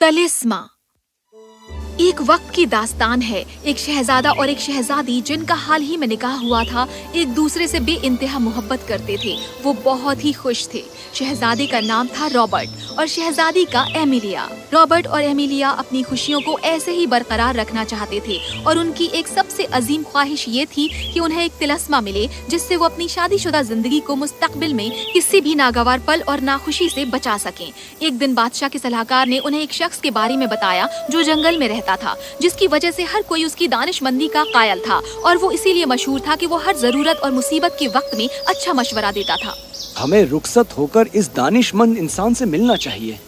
तलिस्मा। एक वक्त की दास्तान है, एक शहजादा और एक शहजादी जिनका हाल ही में निकाह हुआ था, एक दूसरे से बे इंतहा मोहब्बत करते थे। वो बहुत ही खुश थे। शहजादे का नाम था रॉबर्ट। और शहजादी का एमिलिया। रॉबर्ट और एमिलिया अपनी खुशियों को ऐसे ही बरकरार रखना चाहते थे और उनकी एक सबसे अजीम ख्वाहिश ये थी कि उन्हें एक तिलस्मा मिले, जिससे वो अपनी शादीशुदा ज़िंदगी को मुस्तकबिल में किसी भी नागवार पल और नाखुशी से बचा सकें। एक दिन बादशाह के सलाहकार ने उन्हें एक शख्स के बारे में बताया जो जंगल में रहता था, जिसकी वजह से हर कोई उसकी दानिशमंदी का कायल था और वो इसीलिए मशहूर था कि वो हर ज़रूरत और मुसीबत के वक्त में अच्छा मशवरा देता था। हमें रुखसत होकर इस दानिशमंद इंसान से मिलना चाहिए।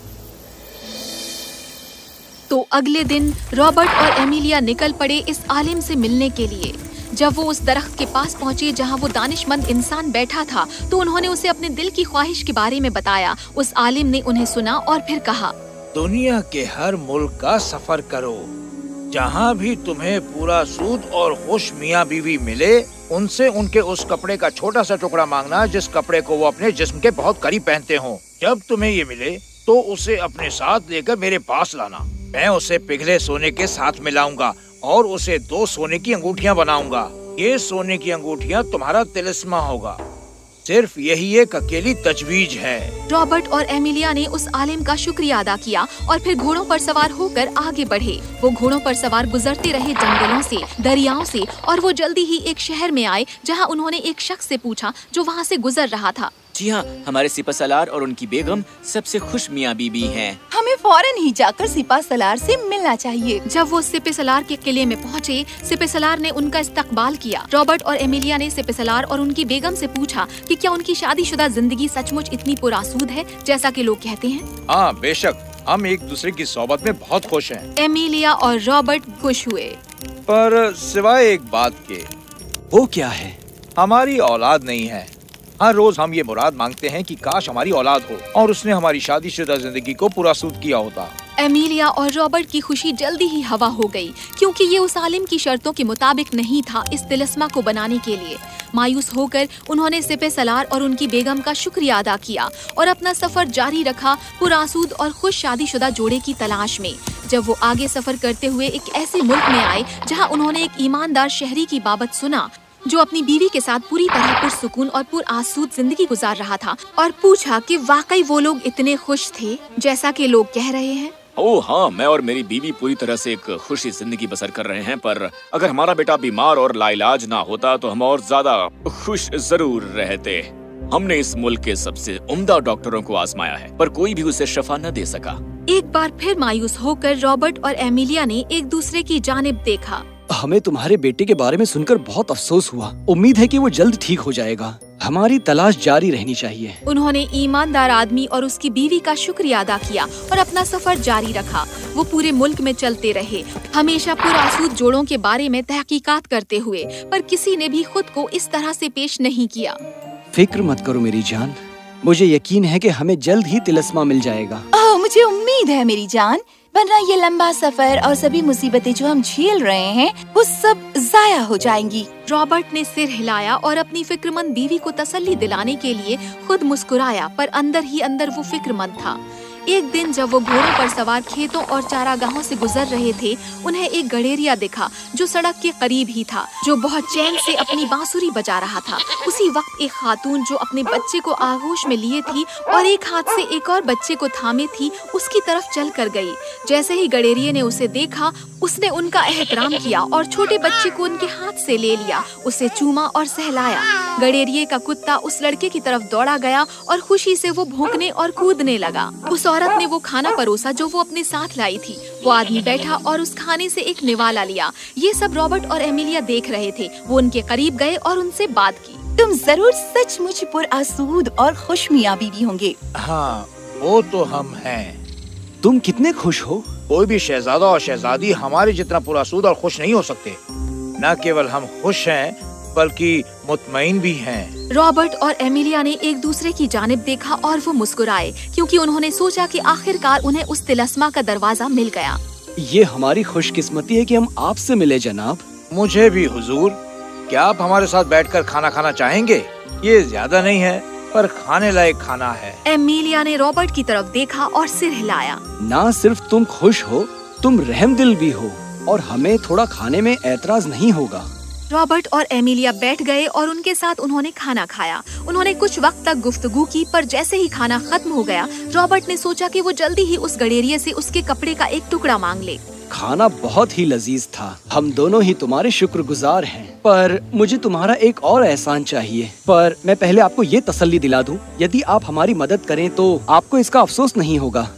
तो अगले दिन रॉबर्ट और एमिलिया निकल पड़े इस आलिम से मिलने के लिए। जब वो उस दरख्त के पास पहुँचे जहाँ वो दानिशमंद इंसान बैठा था तो उन्होंने उसे अपने दिल की ख्वाहिश के बारे में बताया। उस आलिम ने उन्हें सुना और फिर कहा दुनिया के हर मुल्क का सफ़र करो। जहाँ भी तुम्हें पूरा सूद और खुश मियाँ बीवी मिले, उनसे उनके उस कपड़े का छोटा सा टुकड़ा मांगना, जिस कपड़े को वो अपने जिस्म के बहुत करीब पहनते हो। जब तुम्हें ये मिले तो उसे अपने साथ लेकर मेरे पास लाना। मैं उसे पिघले सोने के साथ मिलाऊँगा और उसे दो सोने की अंगूठियाँ बनाऊँगा। ये सोने की अंगूठियाँ तुम्हारा तिलिस्मा होगा। सिर्फ़ यही एक अकेली तजवीज है। रॉबर्ट और एमिलिया ने उस आलिम का शुक्रिया अदा किया और फिर घोड़ों पर सवार होकर आगे बढ़े। वो घोड़ों पर सवार गुजरते रहे जंगलों से, दरियाओं से और वो जल्दी ही एक शहर में आए जहाँ उन्होंने एक शख्स से पूछा जो वहाँ से गुजर रहा था। जी हाँ हमारे सिपा सलार और उनकी बेगम सबसे खुश मियाँ बीबी हैं। हमें फ़ौरन ही जाकर सिपा सलार से मिलना चाहिए। जब वो सिपे सलार के किले में पहुँचे सिपे सलार ने उनका इस्तकबाल किया। रॉबर्ट और एमिलिया ने सिपे सलार और उनकी बेगम से पूछा कि क्या उनकी शादीशुदा ज़िंदगी सचमुच इतनी पुरासूद है जैसा कि लोग कहते हैं? हाँ बेशक। हम एक दूसरे की सोबत में बहुत खुश हैं। एमिलिया और रॉबर्ट खुश हुए। पर सिवाय एक बात के वो क्या है? हमारी औलाद नहीं है। हर रोज हम ये मुराद मांगते हैं कि काश हमारी औलाद हो और उसने हमारी शादीशुदा ज़िंदगी को पूरा सूद किया होता। एमिलिया और रॉबर्ट की खुशी जल्दी ही हवा हो गई, क्योंकि ये उस आलिम की शर्तों के मुताबिक नहीं था इस तिलस्मा को बनाने के लिए। मायूस होकर उन्होंने सिपे सलार और उनकी बेगम का शुक्रिया अदा किया और अपना सफ़र जारी रखा पुरासूद और खुश शादीशुदा जोड़े की तलाश में। जब वो आगे सफ़र करते हुए एक ऐसे मुल्क में आए, जहाँ उन्होंने एक ईमानदार शहरी की बाबत सुना जो अपनी बीवी के साथ पूरी तरह पुरसुकून और पुरआसूद ज़िंदगी गुजार रहा था और पूछा कि वाकई वो लोग इतने खुश थे जैसा कि लोग कह रहे हैं? ओह हाँ मैं और मेरी बीवी पूरी तरह से एक खुशी ज़िंदगी बसर कर रहे हैं पर अगर हमारा बेटा बीमार और लाइलाज ना होता तो हम और ज़्यादा खुश ज़रूर रहते। हमने इस मुल्क के सबसे उम्दा डॉक्टरों को आजमाया है पर कोई भी उसे शफा न दे सका। एक बार फिर मायूस होकर रॉबर्ट और एमिलिया ने एक दूसरे की जानिब देखा। हमें तुम्हारे बेटे के बारे में सुनकर बहुत अफसोस हुआ। उम्मीद है कि वो जल्द ठीक हो जाएगा। हमारी तलाश जारी रहनी चाहिए। उन्होंने ईमानदार आदमी और उसकी बीवी का शुक्रिया अदा किया और अपना सफ़र जारी रखा। वो पूरे मुल्क में चलते रहे। हमेशा पुरासूद जोड़ों के बारे में तहकीकात करते हुए पर किसी ने भी खुद को इस तरह से पेश नहीं किया। फ़िक्र मत करो मेरी जान। मुझे यकीन है कि हमें जल्द ही तिलस्मा मिल जाएगा। मुझे उम्मीद है मेरी जान। वरना ये लंबा सफ़र और सभी मुसीबतें जो हम झेल रहे हैं, वो सब जाया हो जाएँगी। रॉबर्ट ने सिर हिलाया और अपनी फिक्रमंद बीवी को तसल्ली दिलाने के लिए खुद मुस्कुराया, पर अंदर ही अंदर वो फिक्रमंद था। एक दिन जब वो घोड़ों पर सवार खेतों और चारागाहों से गुजर रहे थे, उन्हें एक गडेरिया दिखा, जो सड़क के करीब ही था, जो बहुत चैन से अपनी बांसुरी बजा रहा था। उसी वक्त एक खातून जो अपने बच्चे को आगोश में लिए थी और एक हाथ से एक और बच्चे को थामे थी, उसकी तरफ़ चल कर गई। जैसे ही गडेरिए ने उसे देखा, उसने उनका एहतराम किया और छोटे बच्चे को उनके हाथ से ले लिया, उसे चूमा और सहलाया। गडेरिये का कुत्ता उस लड़के की तरफ़ दौड़ा गया और खुशी से वो भौंकने और कूदने लगा। उस औरत ने वो खाना परोसा जो वो अपने साथ लाई थी। वो आदमी बैठा और उस खाने से एक निवाला लिया। ये सब रॉबर्ट और एमिलिया देख रहे थे। वो उनके करीब गए और उनसे बात की। तुम ज़रूर सच सचमुच पुरआसूद और खुश मियाँ बीवी होंगे। हाँ वो तो हम हैं। तुम कितने खुश हो? कोई भी शहजादा और शहजादी हमारे जितना पुरासूद और खुश नहीं हो सकते। न केवल हम खुश हैं बल्कि मुतमिन भी हैं। रॉबर्ट और एमिलिया ने एक दूसरे की जानिब देखा और वो मुस्कुराए क्योंकि उन्होंने सोचा कि आखिरकार उन्हें उस तिलस्मा का दरवाज़ा मिल गया। ये हमारी खुशकिस्मती है कि हम आपसे मिले जनाब। मुझे भी हुजूर। क्या आप हमारे साथ बैठकर खाना खाना चाहेंगे? ये ज़्यादा नहीं है पर खाने लायक खाना है। एमिलिया ने रॉबर्ट की तरफ़ देखा और सिर हिलाया। ना सिर्फ़ तुम खुश हो तुम रहम दिल भी हो और हमें थोड़ा खाने में ऐतराज नहीं होगा। रॉबर्ट और एमिलिया बैठ गए और उनके साथ उन्होंने खाना खाया। उन्होंने कुछ वक्त तक गुफ्तगू की पर जैसे ही खाना खत्म हो गया रॉबर्ट ने सोचा कि वो जल्दी ही उस गडेरिये से उसके कपड़े का एक टुकड़ा मांग ले। खाना बहुत ही लजीज था। हम दोनों ही तुम्हारे शुक्रगुजार हैं। पर मुझे तुम्हारा एक और एहसान चाहिए। पर मैं पहले आपको ये तसल्ली दिला दूँ यदि आप हमारी मदद करें तो आपको इसका अफसोस नहीं होगा।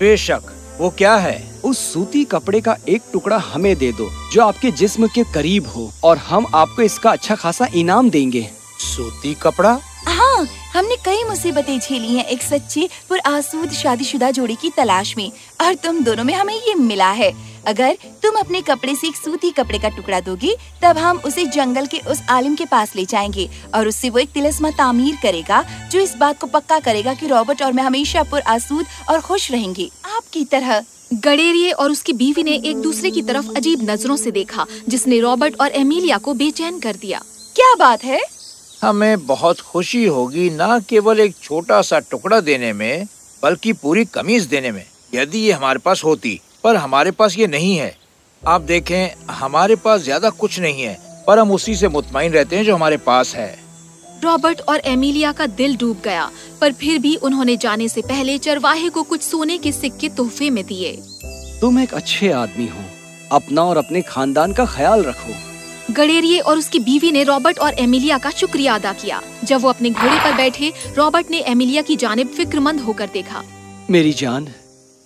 बेशक। वो क्या है? उस सूती कपड़े का एक टुकड़ा हमें दे दो, जो आपके जिस्म के करीब हो, और हम आपको इसका अच्छा खासा इनाम देंगे। सूती कपड़ा? हाँ हमने कई मुसीबतें झेली हैं एक सच्ची, पुरासूद, शादीशुदा जोड़ी की तलाश में, और तुम दोनों में हमें ये मिला है। अगर तुम अपने कपड़े से एक सूती कपड़े का टुकड़ा दोगी तब हम उसे जंगल के उस आलिम के पास ले जाएँगे और उससे वो एक तिलस्मा तामीर करेगा जो इस बात को पक्का करेगा कि रॉबर्ट और मैं हमेशा पुरआसूद और खुश रहेंगे। आपकी तरह। गडेरिए और उसकी बीवी ने एक दूसरे की तरफ़ अजीब नज़रों से देखा जिसने रॉबर्ट और एमिलिया को बेचैन कर दिया। क्या बात है? हमें बहुत खुशी होगी न केवल एक छोटा सा टुकड़ा देने में बल्कि पूरी कमीज देने में यदि ये हमारे पास होती। पर हमारे पास ये नहीं है। आप देखें हमारे पास ज़्यादा कुछ नहीं है पर हम उसी से मुतमईन रहते हैं जो हमारे पास है। रॉबर्ट और एमिलिया का दिल डूब गया पर फिर भी उन्होंने जाने से पहले चरवाहे को कुछ सोने के सिक्के तोहफे में दिए। तुम एक अच्छे आदमी हो। अपना और अपने खानदान का ख्याल रखो। गडेरिए और उसकी बीवी ने रॉबर्ट और एमिलिया का शुक्रिया अदा किया। जब वो अपने घोड़े पर बैठे रॉबर्ट ने एमिलिया की जानिब फिक्रमंद होकर देखा। मेरी जान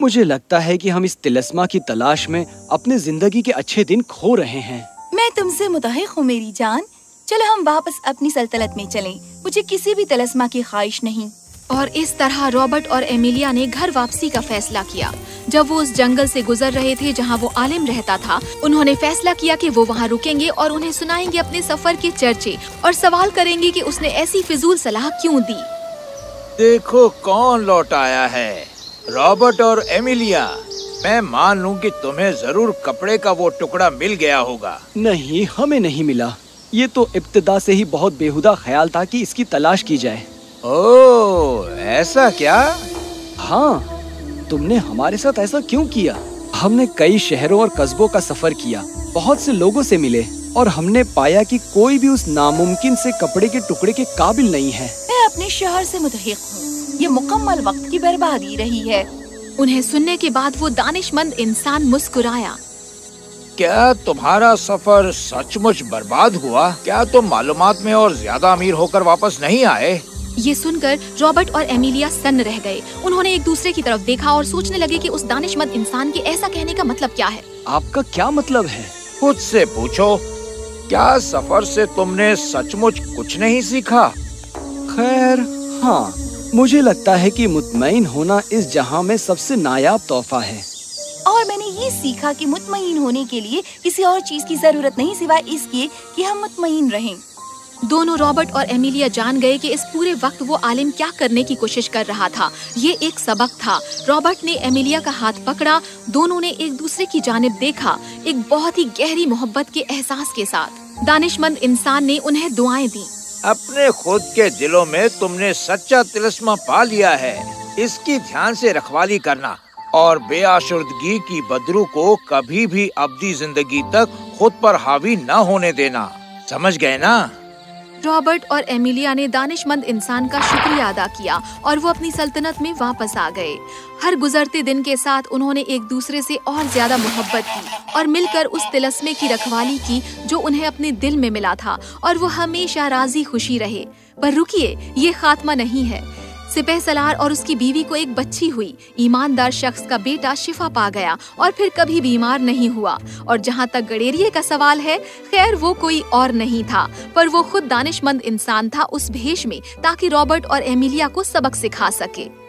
मुझे लगता है कि हम इस तिलस्मा की तलाश में अपने ज़िंदगी के अच्छे दिन खो रहे हैं। मैं तुमसे मुतहक हूँ मेरी जान। चलो हम वापस अपनी सल्तनत में चलें। मुझे किसी भी तलस्मा की ख्वाहिश नहीं। और इस तरह रॉबर्ट और एमिलिया ने घर वापसी का फैसला किया। जब वो उस जंगल से गुजर रहे थे जहाँ वो आलिम रहता था उन्होंने फैसला किया कि वो वहाँ रुकेंगे और उन्हें सुनाएँगे अपने सफ़र के चर्चे और सवाल करेंगे कि उसने ऐसी फिजूल सलाह क्यों दी। देखो कौन लौट आया है। रॉबर्ट और एमिलिया मैं मान लूँ कि तुम्हें ज़रूर कपड़े का वो टुकड़ा मिल गया होगा। नहीं हमें नहीं मिला। ये तो इब्तदा से ही बहुत बेहुदा ख्याल था कि इसकी तलाश की जाए। ओ ऐसा क्या? हाँ तुमने हमारे साथ ऐसा क्यों किया? हमने कई शहरों और कस्बों का सफ़र किया बहुत से लोगों से मिले और हमने पाया कि कोई भी उस नामुमकिन से कपड़े के टुकड़े के काबिल नहीं है। मैं अपने शहर से मुतहक हूँ। ये मुकम्मल वक्त की बर्बादी रही है। उन्हें सुनने के बाद वो दानिशमंद इंसान मुस्कुराया। क्या तुम्हारा सफ़र सचमुच बर्बाद हुआ? क्या तुम मालूम में और ज़्यादा अमीर होकर वापस नहीं आए? ये सुनकर रॉबर्ट और एमिलिया सन्न रह गए। उन्होंने एक दूसरे की तरफ़ देखा और सोचने लगे कि उस दानिशमंद इंसान के ऐसा कहने का मतलब क्या है। आपका क्या मतलब है? खुद से पूछो क्या सफ़र से तुमने सचमुच कुछ नहीं सीखा? खैर हाँ मुझे लगता है कि मुतमईन होना इस जहाँ में सबसे नायाब तोहफा है। और मैंने ये सीखा कि मुतमईन होने के लिए किसी और चीज़ की ज़रूरत नहीं सिवाय इसके कि हम मुतमईन रहें। दोनों रॉबर्ट और एमिलिया जान गए कि इस पूरे वक्त वो आलिम क्या करने की कोशिश कर रहा था। ये एक सबक था। रॉबर्ट ने एमिलिया का हाथ पकड़ा दोनों ने एक दूसरे की जानिब देखा एक बहुत ही गहरी मोहब्बत के एहसास के साथ। दानिशमंद इंसान ने उन्हें दुआएँ दी। अपने खुद के दिलों में तुमने सच्चा तिलस्मा पा लिया है। इसकी ध्यान से रखवाली करना और बेआशुर्दगी की बदरू को कभी भी अब्दी ज़िंदगी तक खुद पर हावी न होने देना। समझ गए ना? रॉबर्ट और एमिलिया ने दानिशमंद इंसान का शुक्रिया अदा किया और वो अपनी सल्तनत में वापस आ गए। हर गुजरते दिन के साथ उन्होंने एक दूसरे से और ज़्यादा मोहब्बत की और मिलकर उस तिलस्मे की रखवाली की जो उन्हें अपने दिल में मिला था और वो हमेशा राज़ी खुशी रहे। पर रुकिए, ये खात्मा नहीं है। सिपह सलार और उसकी बीवी को एक बच्ची हुई। ईमानदार शख्स का बेटा शिफा पा गया और फिर कभी बीमार नहीं हुआ। और जहाँ तक गडेरिए का सवाल है, खैर, वो कोई और नहीं था। पर वो खुद दानिशमंद इंसान था उस भेष में, ताकि रॉबर्ट और एमिलिया को सबक सिखा सके।